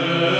Amen.